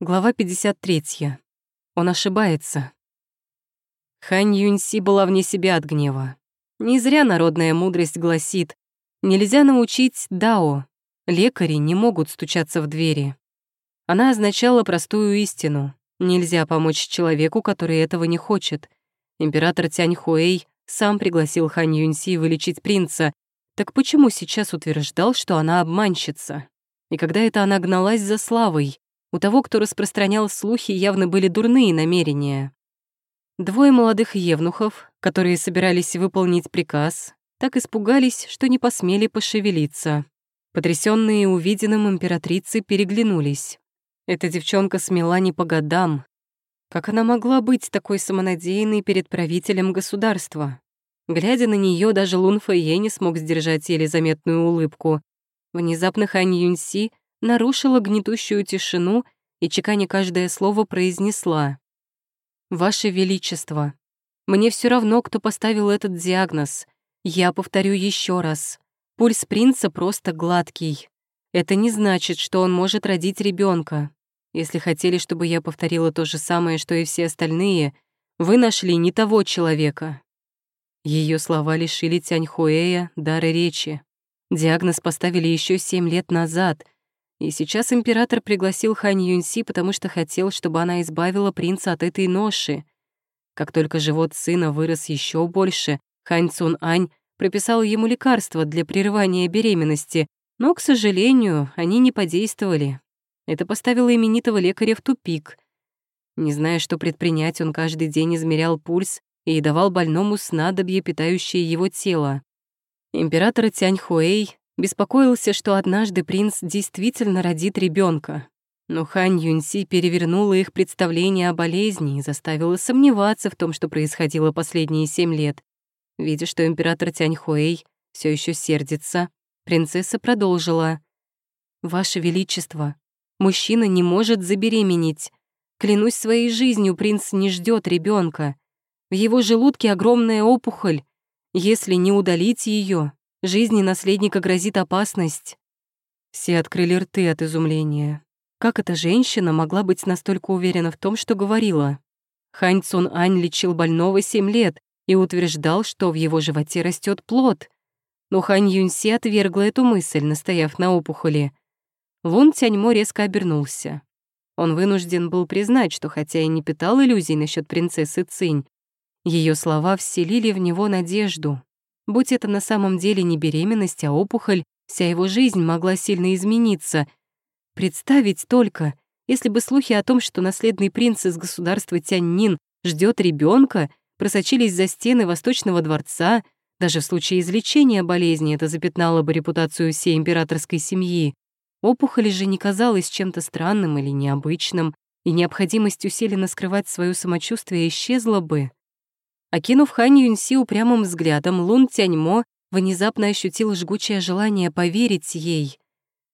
Глава 53. Он ошибается. Хань Юньси была вне себя от гнева. Не зря народная мудрость гласит, нельзя научить дао, лекари не могут стучаться в двери. Она означала простую истину. Нельзя помочь человеку, который этого не хочет. Император Тянь Хуэй сам пригласил Хань Юньси вылечить принца, так почему сейчас утверждал, что она обманщица? И когда это она гналась за славой, у того, кто распространял слухи, явно были дурные намерения. Двое молодых евнухов, которые собирались выполнить приказ, так испугались, что не посмели пошевелиться. Потрясённые увиденным императрицы переглянулись. Эта девчонка смела не по годам. Как она могла быть такой самонадеянной перед правителем государства? Глядя на неё, даже Лун Фэйе не смог сдержать еле заметную улыбку. Внезапно Хань Юньси нарушила гнетущую тишину и, чеканя каждое слово, произнесла. «Ваше Величество, мне все равно, кто поставил этот диагноз. Я повторю еще раз. Пульс принца просто гладкий. Это не значит, что он может родить ребенка. Если хотели, чтобы я повторила то же самое, что и все остальные, вы нашли не того человека». Ее слова лишили Тяньхуэя дара речи. Диагноз поставили еще семь лет назад — и сейчас император пригласил Хань Юньси, потому что хотел, чтобы она избавила принца от этой ноши. Как только живот сына вырос еще больше, Хань Цун Ань прописал ему лекарства для прерывания беременности, но, к сожалению, они не подействовали. Это поставило именитого лекаря в тупик. Не зная, что предпринять, он каждый день измерял пульс и давал больному снадобье, питающее его тело. Император Тянь Хуэй Беспокоился, что однажды принц действительно родит ребенка. Но Хань Юньси перевернула их представление о болезни и заставила сомневаться в том, что происходило последние семь лет. Видя, что император Тяньхуэй все еще сердится, принцесса продолжила. «Ваше Величество, мужчина не может забеременеть. Клянусь своей жизнью, принц не ждет ребенка. В его желудке огромная опухоль. Если не удалить ее, Жизни наследника грозит опасность. Все открыли рты от изумления. Как эта женщина могла быть настолько уверена в том, что говорила? Хань Цун Ань лечил больного семь лет и утверждал, что в его животе растет плод. Но Хань Юньси отвергла эту мысль, настояв на опухоли. Лун Тяньмо резко обернулся. Он вынужден был признать, что хотя и не питал иллюзий насчет принцессы Цинь, ее слова вселили в него надежду. Будь это на самом деле не беременность, а опухоль, вся его жизнь могла сильно измениться. Представить только, если бы слухи о том, что наследный принц из государства Тяньнин ждет ребенка, просочились за стены Восточного дворца, даже в случае излечения болезни это запятнало бы репутацию всей императорской семьи. Опухоль же не казалась чем-то странным или необычным, и необходимость усиленно скрывать свое самочувствие исчезла бы. Окинув Хань Юньси упрямым взглядом, Лун Тяньмо внезапно ощутил жгучее желание поверить ей.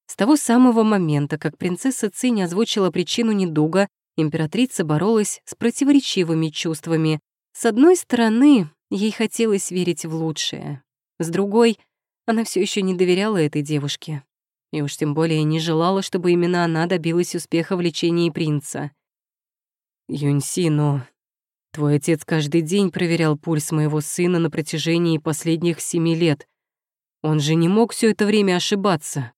С того самого момента, как принцесса Цинь озвучила причину недуга, императрица боролась с противоречивыми чувствами. С одной стороны, ей хотелось верить в лучшее. С другой, она все еще не доверяла этой девушке. И уж тем более не желала, чтобы именно она добилась успеха в лечении принца. «Юньси, но Твой отец каждый день проверял пульс моего сына на протяжении последних семи лет. Он же не мог все это время ошибаться.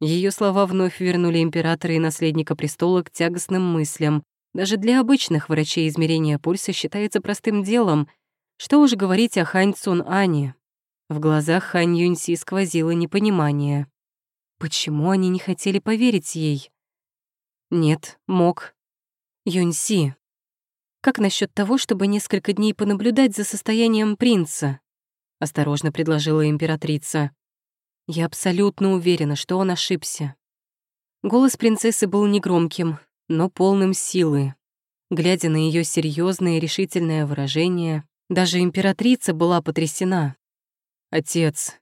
Ее слова вновь вернули императора и наследника престола к тягостным мыслям. Даже для обычных врачей измерение пульса считается простым делом. Что уж говорить о Хань Цун Ане. В глазах Хань Юньси сквозило непонимание. Почему они не хотели поверить ей? Нет, мог. Юньси, как насчет того, чтобы несколько дней понаблюдать за состоянием принца? Осторожно предложила императрица. Я абсолютно уверена, что он ошибся. Голос принцессы был негромким, но полным силы. Глядя на ее серьезное и решительное выражение, даже императрица была потрясена. «Отец,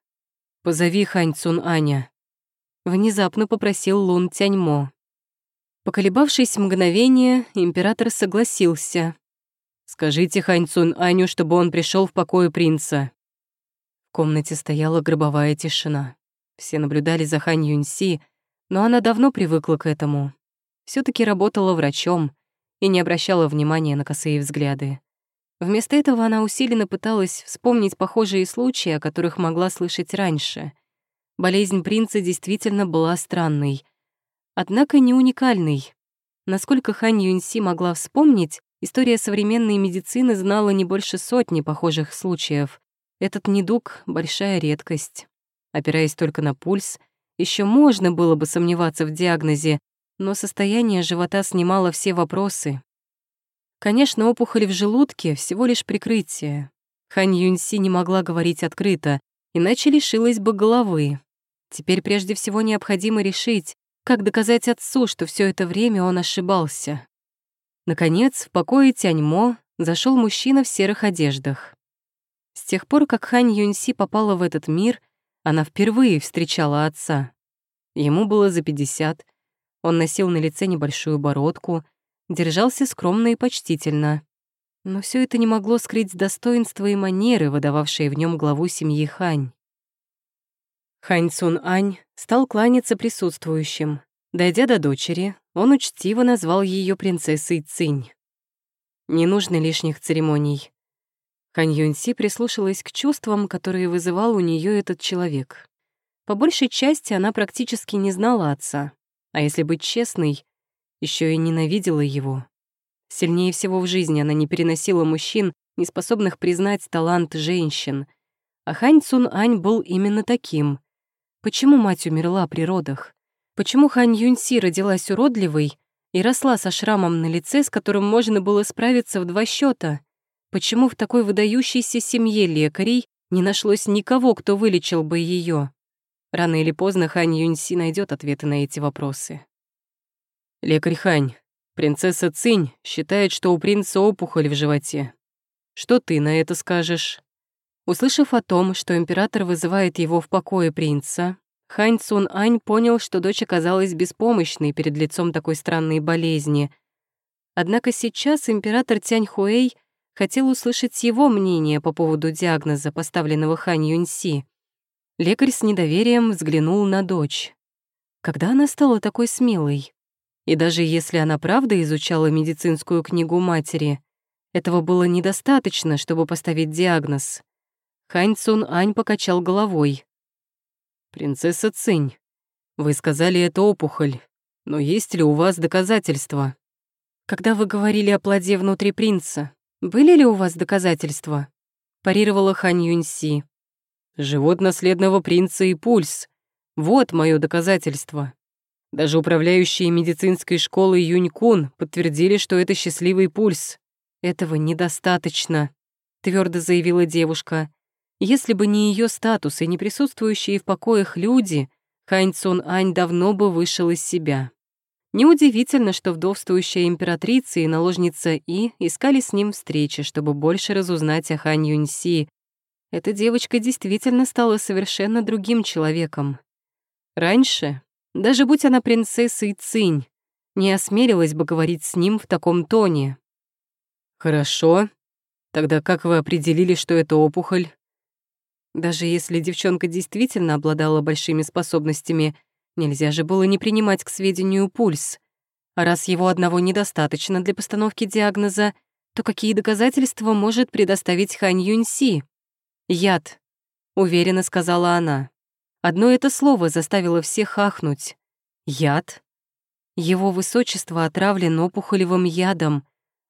позови Хань Цун Аня», — внезапно попросил Лун Тяньмо. Поколебавшись мгновение, император согласился. «Скажите Ханьцун Аню, чтобы он пришел в покое принца». В комнате стояла гробовая тишина. Все наблюдали за Хань Юньси, но она давно привыкла к этому. все таки работала врачом и не обращала внимания на косые взгляды. Вместо этого она усиленно пыталась вспомнить похожие случаи, о которых могла слышать раньше. Болезнь принца действительно была странной, однако не уникальной. Насколько Хань Юньси могла вспомнить, история современной медицины знала не больше сотни похожих случаев. Этот недуг — большая редкость. Опираясь только на пульс, еще можно было бы сомневаться в диагнозе, но состояние живота снимало все вопросы. Конечно, опухоль в желудке — всего лишь прикрытие. Хань Юньси не могла говорить открыто, иначе лишилась бы головы. Теперь прежде всего необходимо решить, как доказать отцу, что все это время он ошибался. Наконец, в покое Тяньмо зашел мужчина в серых одеждах. С тех пор, как Хань Юньси попала в этот мир, она впервые встречала отца. Ему было за 50, он носил на лице небольшую бородку — держался скромно и почтительно. Но все это не могло скрыть достоинства и манеры, выдававшие в нем главу семьи Хань. Хань Цун Ань стал кланяться присутствующим. Дойдя до дочери, он учтиво назвал ее принцессой Цинь. Не нужно лишних церемоний. Хань Юньси прислушалась к чувствам, которые вызывал у нее этот человек. По большей части она практически не знала отца, а если быть честной, еще и ненавидела его. Сильнее всего в жизни она не переносила мужчин, не способных признать талант женщин. А Хань Цун Ань был именно таким. Почему мать умерла при родах? Почему Хань Юньси родилась уродливой и росла со шрамом на лице, с которым можно было справиться в два счета? Почему в такой выдающейся семье лекарей не нашлось никого, кто вылечил бы ее? Рано или поздно Хань Юньси найдет ответы на эти вопросы. «Лекарь Хань, принцесса Цинь считает, что у принца опухоль в животе. Что ты на это скажешь?» Услышав о том, что император вызывает его в покое принца, Хань Цун Ань понял, что дочь оказалась беспомощной перед лицом такой странной болезни. Однако сейчас император Тянь Хуэй хотел услышать его мнение по поводу диагноза, поставленного Хань Юньси. Лекарь с недоверием взглянул на дочь. Когда она стала такой смелой? И даже если она правда изучала медицинскую книгу матери, этого было недостаточно, чтобы поставить диагноз. Хань Цун Ань покачал головой. «Принцесса Цинь, вы сказали, это опухоль, но есть ли у вас доказательства?» «Когда вы говорили о плоде внутри принца, были ли у вас доказательства?» парировала Хань Юньси. «Живот наследного принца и пульс. Вот мое доказательство». Даже управляющие медицинской школы Юнькун подтвердили, что это счастливый пульс. Этого недостаточно, твердо заявила девушка. Если бы не ее статус и не присутствующие в покоях люди, Хань Цун Ань давно бы вышел из себя. Неудивительно, что вдовствующая императрица и наложница И искали с ним встречи, чтобы больше разузнать о Хань Юньси. Эта девочка действительно стала совершенно другим человеком. Раньше даже будь она принцессой Цинь, не осмелилась бы говорить с ним в таком тоне. «Хорошо. Тогда как вы определили, что это опухоль?» Даже если девчонка действительно обладала большими способностями, нельзя же было не принимать к сведению пульс. А раз его одного недостаточно для постановки диагноза, то какие доказательства может предоставить Хань Юньси? «Яд», — уверенно сказала она. Одно это слово заставило всех ахнуть. Яд? Его высочество отравлен опухолевым ядом.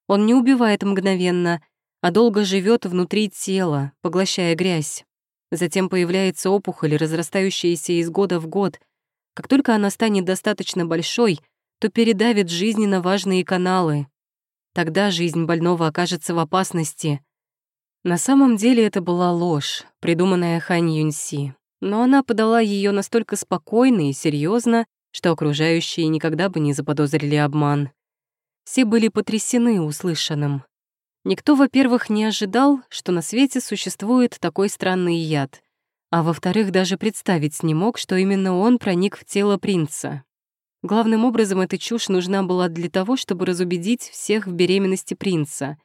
Он не убивает мгновенно, а долго живет внутри тела, поглощая грязь. Затем появляется опухоль, разрастающаяся из года в год. Как только она станет достаточно большой, то передавит жизненно важные каналы. Тогда жизнь больного окажется в опасности. На самом деле это была ложь, придуманная Хань Юньси но она подала ее настолько спокойно и серьезно, что окружающие никогда бы не заподозрили обман. Все были потрясены услышанным. Никто, во-первых, не ожидал, что на свете существует такой странный яд, а во-вторых, даже представить не мог, что именно он проник в тело принца. Главным образом эта чушь нужна была для того, чтобы разубедить всех в беременности принца.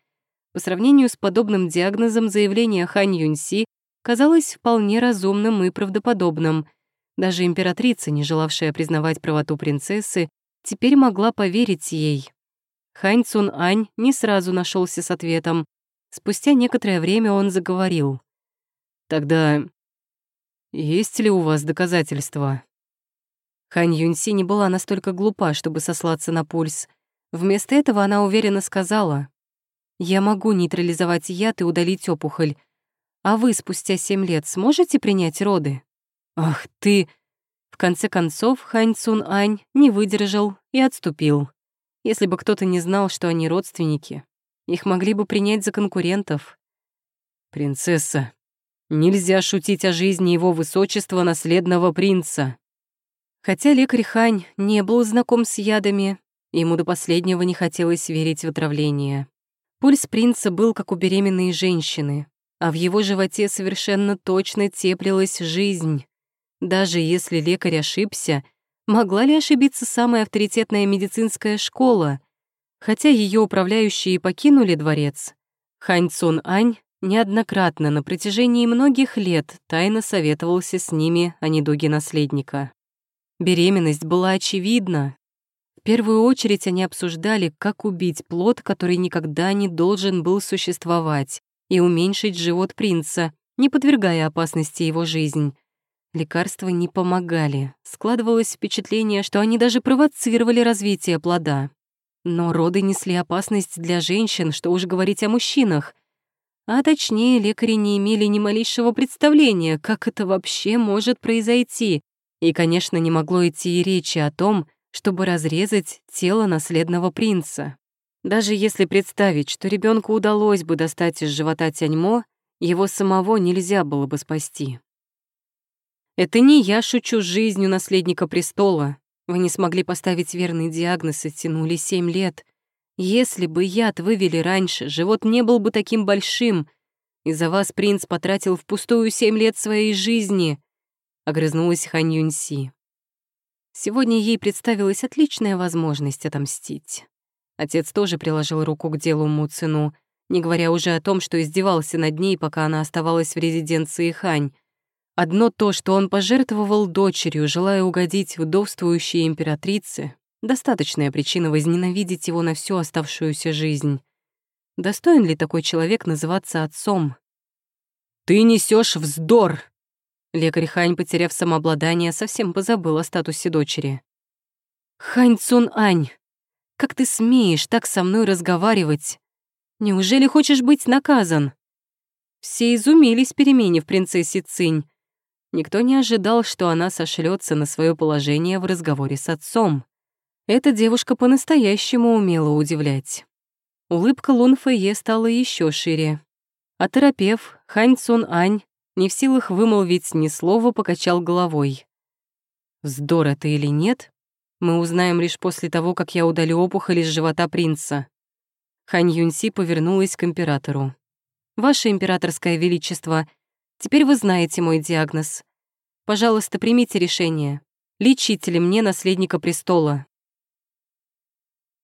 По сравнению с подобным диагнозом заявление Хань Юньси казалось вполне разумным и правдоподобным. Даже императрица, не желавшая признавать правоту принцессы, теперь могла поверить ей. Хань Цун Ань не сразу нашелся с ответом. Спустя некоторое время он заговорил. «Тогда есть ли у вас доказательства?» Хань Юньси не была настолько глупа, чтобы сослаться на пульс. Вместо этого она уверенно сказала, «Я могу нейтрализовать яд и удалить опухоль. А вы спустя семь лет сможете принять роды?» «Ах ты!» В конце концов, Хань Цун Ань не выдержал и отступил. Если бы кто-то не знал, что они родственники, их могли бы принять за конкурентов. «Принцесса, нельзя шутить о жизни его высочества наследного принца». Хотя лекарь Хань не был знаком с ядами, ему до последнего не хотелось верить в отравление. Пульс принца был как у беременной женщины, а в его животе совершенно точно теплилась жизнь. Даже если лекарь ошибся, могла ли ошибиться самая авторитетная медицинская школа? Хотя ее управляющие покинули дворец, Хань Цун Ань неоднократно на протяжении многих лет тайно советовался с ними о недуге наследника. Беременность была очевидна. В первую очередь они обсуждали, как убить плод, который никогда не должен был существовать, и уменьшить живот принца, не подвергая опасности его жизнь. Лекарства не помогали. Складывалось впечатление, что они даже провоцировали развитие плода. Но роды несли опасность для женщин, что уж говорить о мужчинах. А точнее, лекари не имели ни малейшего представления, как это вообще может произойти. И, конечно, не могло идти и речи о том, чтобы разрезать тело наследного принца. Даже если представить, что ребенку удалось бы достать из живота Тяньмо, его самого нельзя было бы спасти. Это не я шучу с жизнью наследника престола. Вы не смогли поставить верный диагноз и тянули семь лет. Если бы яд вывели раньше, живот не был бы таким большим. Из-за вас принц потратил впустую семь лет своей жизни. Огрызнулась Хан Юньси. Сегодня ей представилась отличная возможность отомстить. Отец тоже приложил руку к делу Му Цину, не говоря уже о том, что издевался над ней, пока она оставалась в резиденции Хань. Одно то, что он пожертвовал дочерью, желая угодить вдовствующей императрице, достаточная причина возненавидеть его на всю оставшуюся жизнь. Достоин ли такой человек называться отцом? «Ты несешь вздор!» Лекарь Хань, потеряв самообладание, совсем позабыл о статусе дочери. «Хань Цун Ань, как ты смеешь так со мной разговаривать? Неужели хочешь быть наказан?» Все изумились перемене в принцессе Цинь, Никто не ожидал, что она сошлется на свое положение в разговоре с отцом. Эта девушка по-настоящему умела удивлять. Улыбка Лун Фэйе стала еще шире. А терапев Хань Цун Ань, не в силах вымолвить ни слова, покачал головой. «Вздор это или нет, мы узнаем лишь после того, как я удалю опухоль из живота принца». Хань Юньси повернулась к императору. «Ваше императорское величество, Теперь вы знаете мой диагноз. Пожалуйста, примите решение. Лечите ли мне наследника престола?»